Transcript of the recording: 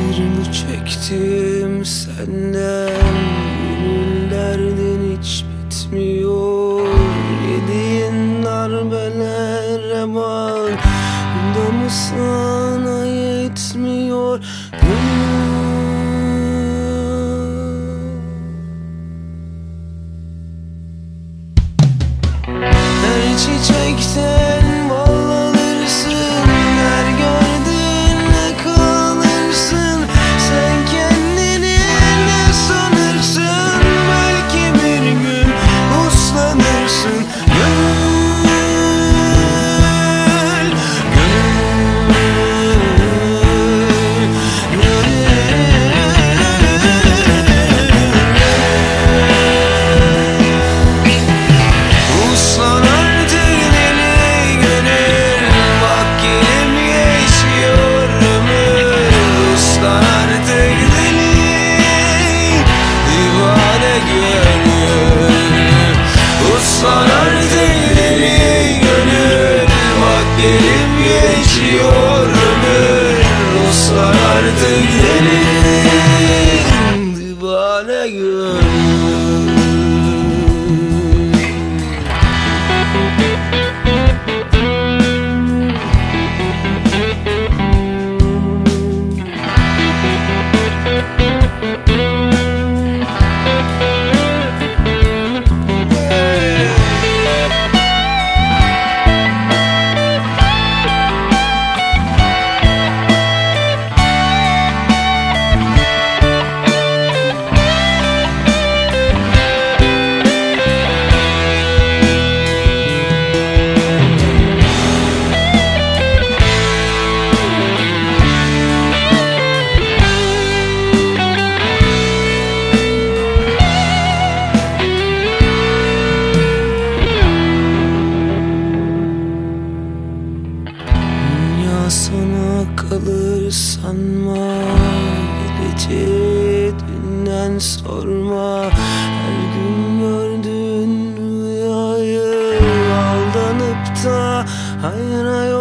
Esirimi çektim senden. Gönüllerden hiç bitmiyor. sana kalır sanma Geleceği dünden sorma. Her gün gördüğün rüyayı Aldanıp da hayra yok